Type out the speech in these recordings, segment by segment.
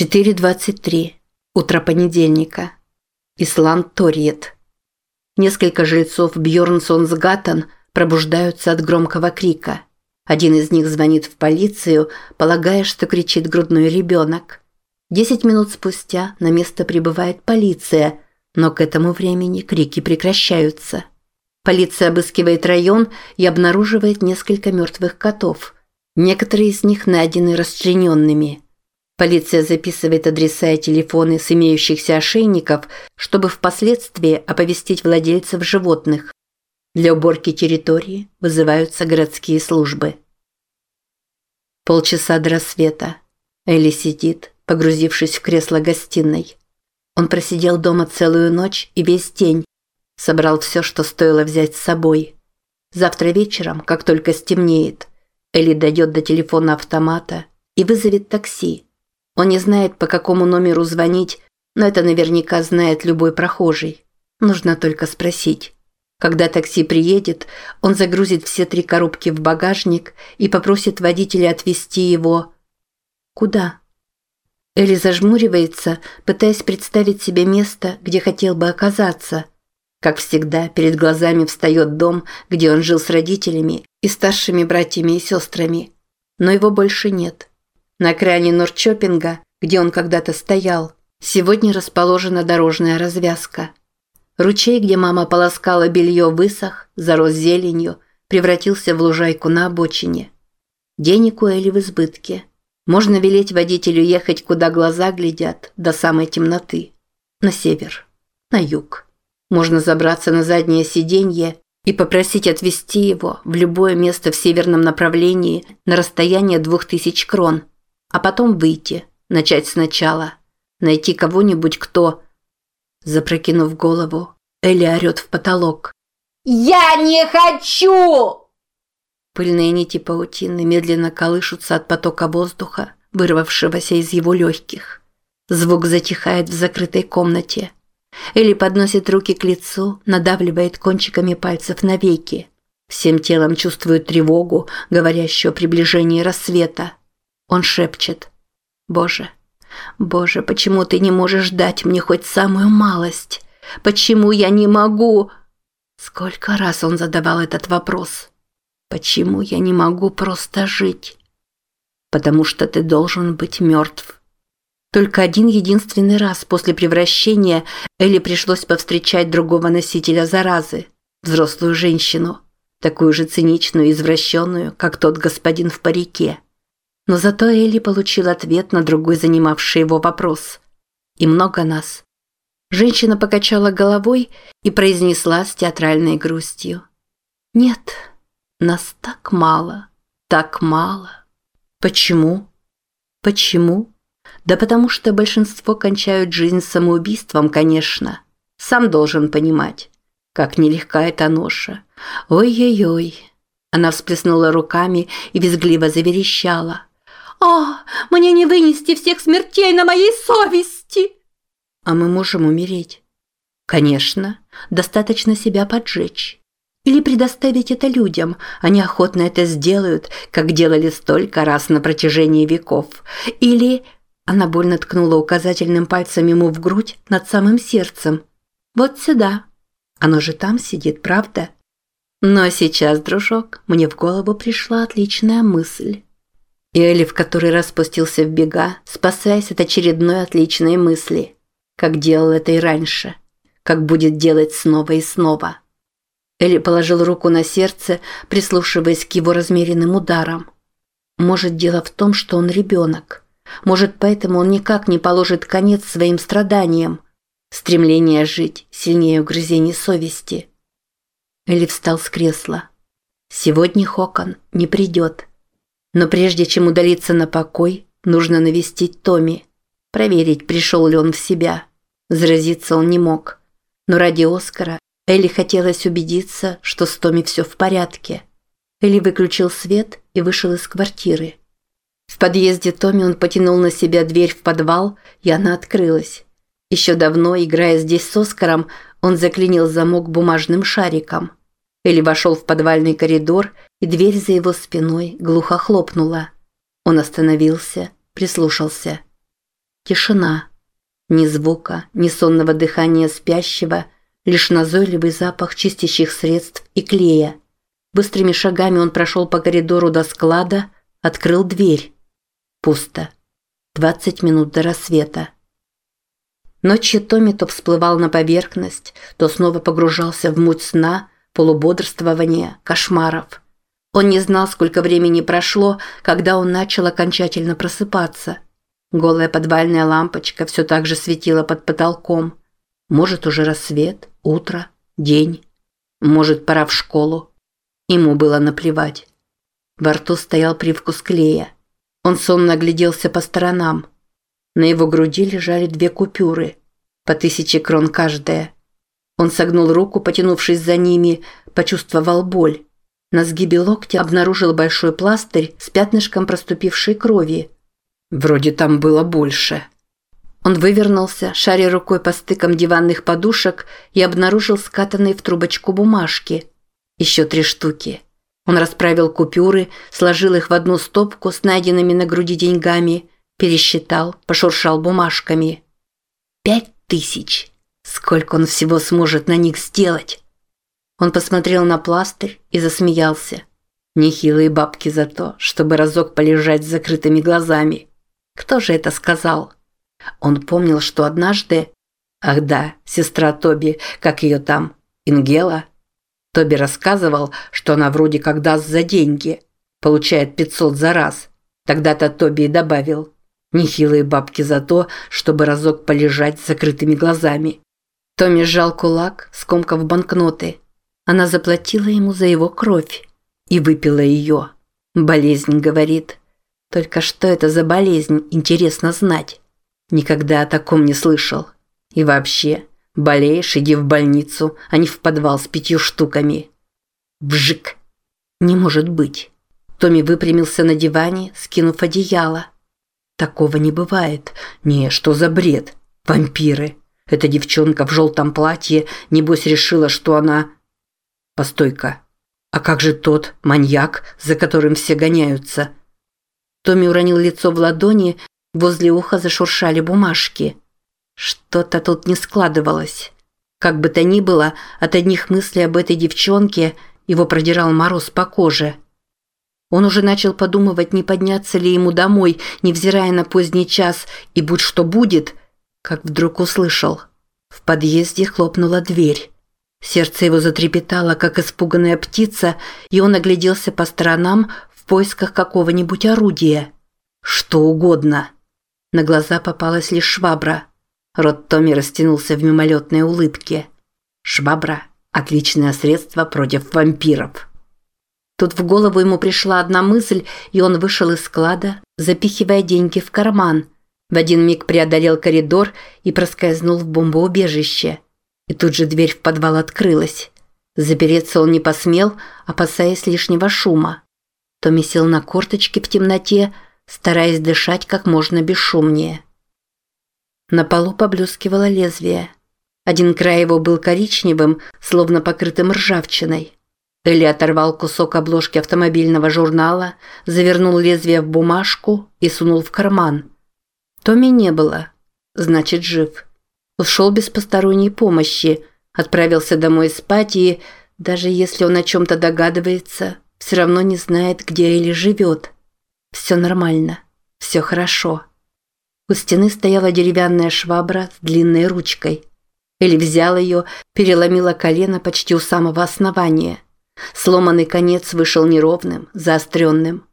4.23. Утро понедельника. Исланд Торьет. Несколько жильцов Бьорнсонсгаттен пробуждаются от громкого крика. Один из них звонит в полицию, полагая, что кричит грудной ребенок. Десять минут спустя на место прибывает полиция, но к этому времени крики прекращаются. Полиция обыскивает район и обнаруживает несколько мертвых котов. Некоторые из них найдены расчлененными – Полиция записывает адреса и телефоны с имеющихся ошейников, чтобы впоследствии оповестить владельцев животных. Для уборки территории вызываются городские службы. Полчаса до рассвета. Элли сидит, погрузившись в кресло гостиной. Он просидел дома целую ночь и весь день. Собрал все, что стоило взять с собой. Завтра вечером, как только стемнеет, Элли дойдет до телефона автомата и вызовет такси. Он не знает, по какому номеру звонить, но это наверняка знает любой прохожий. Нужно только спросить. Когда такси приедет, он загрузит все три коробки в багажник и попросит водителя отвезти его... Куда? Элли зажмуривается, пытаясь представить себе место, где хотел бы оказаться. Как всегда, перед глазами встает дом, где он жил с родителями и старшими братьями и сестрами. Но его больше нет. На окраине Норчопинга, где он когда-то стоял, сегодня расположена дорожная развязка. Ручей, где мама полоскала белье, высох, зарос зеленью, превратился в лужайку на обочине. Денег у Эли в избытке. Можно велеть водителю ехать, куда глаза глядят, до самой темноты. На север, на юг. Можно забраться на заднее сиденье и попросить отвезти его в любое место в северном направлении на расстояние двух тысяч крон – а потом выйти, начать сначала, найти кого-нибудь, кто... Запрокинув голову, Элли орет в потолок. «Я не хочу!» Пыльные нити паутины медленно колышутся от потока воздуха, вырвавшегося из его легких. Звук затихает в закрытой комнате. Элли подносит руки к лицу, надавливает кончиками пальцев на веки. Всем телом чувствует тревогу, говорящую о приближении рассвета. Он шепчет. «Боже, Боже, почему ты не можешь дать мне хоть самую малость? Почему я не могу?» Сколько раз он задавал этот вопрос. «Почему я не могу просто жить?» «Потому что ты должен быть мертв». Только один единственный раз после превращения Элли пришлось повстречать другого носителя заразы, взрослую женщину, такую же циничную и извращенную, как тот господин в парике. Но зато Элли получил ответ на другой занимавший его вопрос. «И много нас». Женщина покачала головой и произнесла с театральной грустью. «Нет, нас так мало, так мало». «Почему?» «Почему?» «Да потому что большинство кончают жизнь самоубийством, конечно. Сам должен понимать, как нелегка эта ноша. Ой-ой-ой». Она всплеснула руками и визгливо заверещала. «А, мне не вынести всех смертей на моей совести!» «А мы можем умереть?» «Конечно, достаточно себя поджечь. Или предоставить это людям, они охотно это сделают, как делали столько раз на протяжении веков. Или...» Она больно ткнула указательным пальцем ему в грудь над самым сердцем. «Вот сюда. Оно же там сидит, правда?» Но сейчас, дружок, мне в голову пришла отличная мысль. И Элли в который раз спустился в бега, спасаясь от очередной отличной мысли. Как делал это и раньше. Как будет делать снова и снова. Элли положил руку на сердце, прислушиваясь к его размеренным ударам. Может, дело в том, что он ребенок. Может, поэтому он никак не положит конец своим страданиям. Стремление жить сильнее угрызений совести. Элли встал с кресла. Сегодня Хокон не придет. Но прежде чем удалиться на покой, нужно навестить Томи, проверить, пришел ли он в себя. Заразиться он не мог. Но ради Оскара Элли хотелось убедиться, что с Томи все в порядке. Элли выключил свет и вышел из квартиры. В подъезде Томи он потянул на себя дверь в подвал, и она открылась. Еще давно, играя здесь с Оскаром, он заклинил замок бумажным шариком. Элли вошел в подвальный коридор и дверь за его спиной глухо хлопнула. Он остановился, прислушался. Тишина. Ни звука, ни сонного дыхания спящего, лишь назойливый запах чистящих средств и клея. Быстрыми шагами он прошел по коридору до склада, открыл дверь. Пусто. Двадцать минут до рассвета. Ночью Томми то всплывал на поверхность, то снова погружался в муть сна, полубодрствования, кошмаров. Он не знал, сколько времени прошло, когда он начал окончательно просыпаться. Голая подвальная лампочка все так же светила под потолком. Может, уже рассвет, утро, день. Может, пора в школу. Ему было наплевать. Во рту стоял привкус клея. Он сонно огляделся по сторонам. На его груди лежали две купюры, по тысяче крон каждая. Он согнул руку, потянувшись за ними, почувствовал боль. На сгибе локтя обнаружил большой пластырь с пятнышком проступившей крови. Вроде там было больше. Он вывернулся, шаря рукой по стыкам диванных подушек и обнаружил скатанные в трубочку бумажки. Еще три штуки. Он расправил купюры, сложил их в одну стопку с найденными на груди деньгами Пересчитал, пошуршал бумажками. Пять тысяч. Сколько он всего сможет на них сделать? Он посмотрел на пластырь и засмеялся. Нехилые бабки за то, чтобы разок полежать с закрытыми глазами. Кто же это сказал? Он помнил, что однажды... Ах да, сестра Тоби, как ее там, Ингела. Тоби рассказывал, что она вроде как даст за деньги. Получает 500 за раз. Тогда-то Тоби и добавил. Нехилые бабки за то, чтобы разок полежать с закрытыми глазами. Томми сжал кулак, скомкав банкноты. Она заплатила ему за его кровь и выпила ее. Болезнь, говорит. Только что это за болезнь, интересно знать. Никогда о таком не слышал. И вообще, болеешь, иди в больницу, а не в подвал с пятью штуками. Вжик. Не может быть. Томми выпрямился на диване, скинув одеяло. Такого не бывает. Не, что за бред? Вампиры. Эта девчонка в желтом платье, небось, решила, что она... Постой-ка. А как же тот маньяк, за которым все гоняются? Томми уронил лицо в ладони, возле уха зашуршали бумажки. Что-то тут не складывалось. Как бы то ни было, от одних мыслей об этой девчонке его продирал мороз по коже – он уже начал подумывать, не подняться ли ему домой, невзирая на поздний час, и будь что будет, как вдруг услышал. В подъезде хлопнула дверь. Сердце его затрепетало, как испуганная птица, и он огляделся по сторонам в поисках какого-нибудь орудия. Что угодно. На глаза попалась лишь швабра. Рот Томми растянулся в мимолетной улыбке. Швабра – отличное средство против вампиров. Тут в голову ему пришла одна мысль, и он вышел из склада, запихивая деньги в карман. В один миг преодолел коридор и проскользнул в бомбоубежище. И тут же дверь в подвал открылась. Запереться он не посмел, опасаясь лишнего шума. Томми сел на корточки в темноте, стараясь дышать как можно бесшумнее. На полу поблескивало лезвие. Один край его был коричневым, словно покрытым ржавчиной. Элли оторвал кусок обложки автомобильного журнала, завернул лезвие в бумажку и сунул в карман. Томми не было. Значит, жив. Ушел без посторонней помощи, отправился домой спать и, даже если он о чем-то догадывается, все равно не знает, где Элли живет. Все нормально. Все хорошо. У стены стояла деревянная швабра с длинной ручкой. Элли взял ее, переломила колено почти у самого основания – Сломанный конец вышел неровным, заостренным.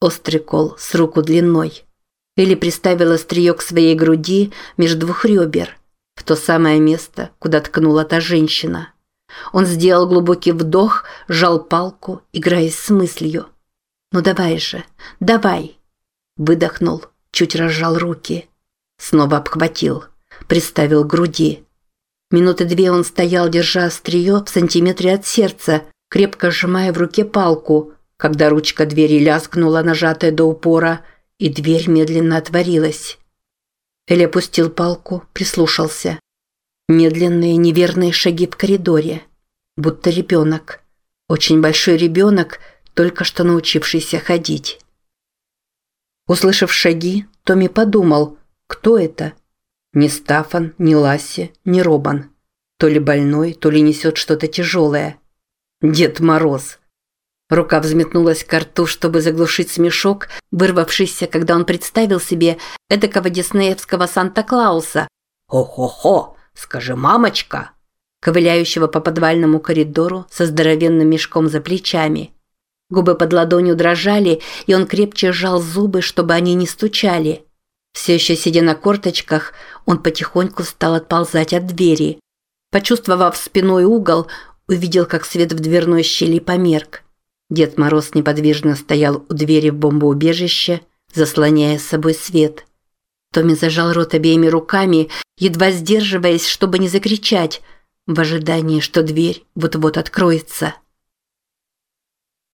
Острый кол с руку длиной. Или приставила острие к своей груди между двух ребер, в то самое место, куда ткнула та женщина. Он сделал глубокий вдох, сжал палку, играясь с мыслью. «Ну давай же, давай!» Выдохнул, чуть разжал руки. Снова обхватил, приставил к груди. Минуты две он стоял, держа острие в сантиметре от сердца, крепко сжимая в руке палку, когда ручка двери лязгнула, нажатая до упора, и дверь медленно отворилась. Элли опустил палку, прислушался. Медленные неверные шаги в коридоре. Будто ребенок. Очень большой ребенок, только что научившийся ходить. Услышав шаги, Томми подумал, Кто это? Ни Стафан, ни Ласси, ни Робан. То ли больной, то ли несет что-то тяжелое. Дед Мороз. Рука взметнулась к рту, чтобы заглушить смешок, вырвавшийся, когда он представил себе эдакого диснеевского Санта-Клауса. «Хо-хо-хо! Скажи, мамочка!» ковыляющего по подвальному коридору со здоровенным мешком за плечами. Губы под ладонью дрожали, и он крепче сжал зубы, чтобы они не стучали. Все еще сидя на корточках, он потихоньку стал отползать от двери. Почувствовав спиной угол, увидел, как свет в дверной щели померк. Дед Мороз неподвижно стоял у двери в бомбоубежище, заслоняя с собой свет. Томми зажал рот обеими руками, едва сдерживаясь, чтобы не закричать, в ожидании, что дверь вот-вот откроется.